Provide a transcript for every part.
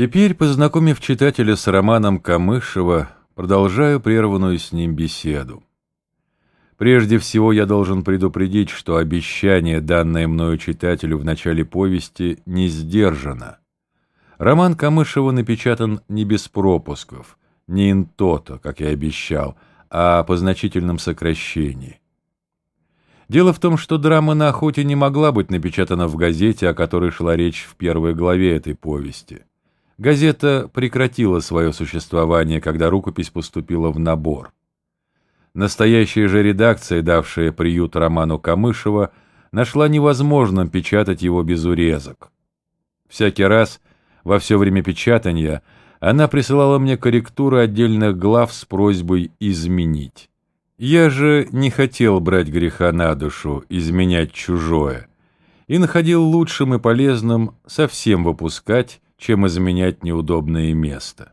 Теперь, познакомив читателя с романом Камышева, продолжаю прерванную с ним беседу. Прежде всего я должен предупредить, что обещание, данное мною читателю в начале повести, не сдержано. Роман Камышева напечатан не без пропусков, не интото, как я обещал, а по значительном сокращении. Дело в том, что драма на охоте не могла быть напечатана в газете, о которой шла речь в первой главе этой повести. Газета прекратила свое существование, когда рукопись поступила в набор. Настоящая же редакция, давшая приют роману Камышева, нашла невозможным печатать его без урезок. Всякий раз, во все время печатания, она присылала мне корректуры отдельных глав с просьбой изменить. Я же не хотел брать греха на душу, изменять чужое, и находил лучшим и полезным совсем выпускать, чем изменять неудобное место.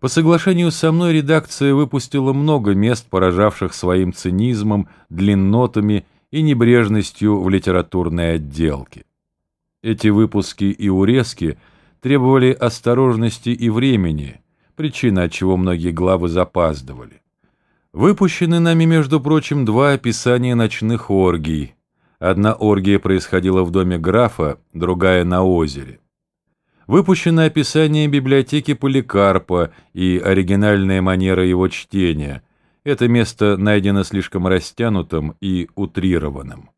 По соглашению со мной редакция выпустила много мест, поражавших своим цинизмом, длиннотами и небрежностью в литературной отделке. Эти выпуски и урезки требовали осторожности и времени, причина, от чего многие главы запаздывали. Выпущены нами, между прочим, два описания ночных оргий. Одна оргия происходила в доме графа, другая на озере. Выпущено описание библиотеки Поликарпа и оригинальная манера его чтения. Это место найдено слишком растянутым и утрированным.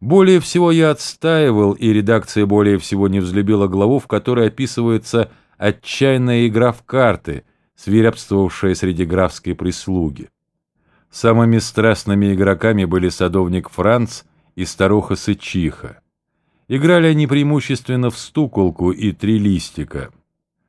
Более всего я отстаивал, и редакция более всего не взлюбила главу, в которой описывается отчаянная игра в карты, свирепствовавшая среди графской прислуги. Самыми страстными игроками были садовник Франц и старуха Сычиха. Играли они преимущественно в стуколку и три листика.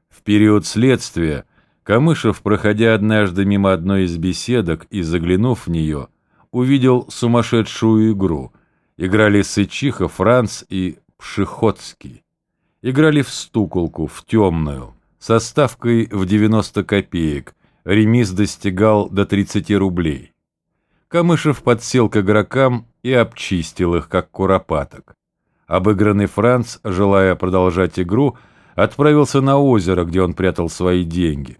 В период следствия Камышев, проходя однажды мимо одной из беседок и заглянув в нее, увидел сумасшедшую игру. Играли Сычиха, Франц и Пшеходский. Играли в стуколку, в темную, со ставкой в 90 копеек, ремис достигал до 30 рублей. Камышев подсел к игрокам и обчистил их, как куропаток. Обыгранный Франц, желая продолжать игру, отправился на озеро, где он прятал свои деньги.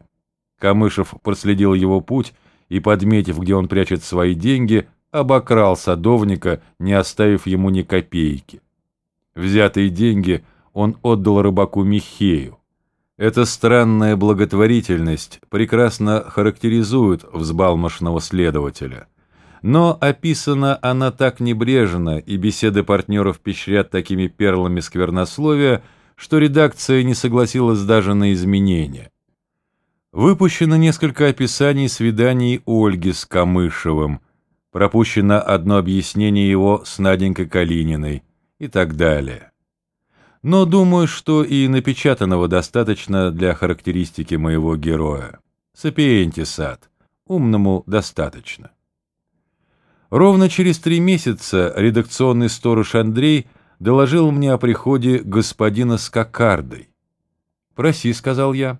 Камышев проследил его путь и, подметив, где он прячет свои деньги, обокрал садовника, не оставив ему ни копейки. Взятые деньги он отдал рыбаку Михею. Эта странная благотворительность прекрасно характеризует взбалмошного следователя – но описана она так небрежно, и беседы партнеров пещрят такими перлами сквернословия, что редакция не согласилась даже на изменения. Выпущено несколько описаний свиданий Ольги с Камышевым, пропущено одно объяснение его с Наденькой Калининой и так далее. Но думаю, что и напечатанного достаточно для характеристики моего героя. Сапиенти сад. Умному достаточно. Ровно через три месяца редакционный сторож Андрей доложил мне о приходе господина с кокардой. «Проси», — сказал я.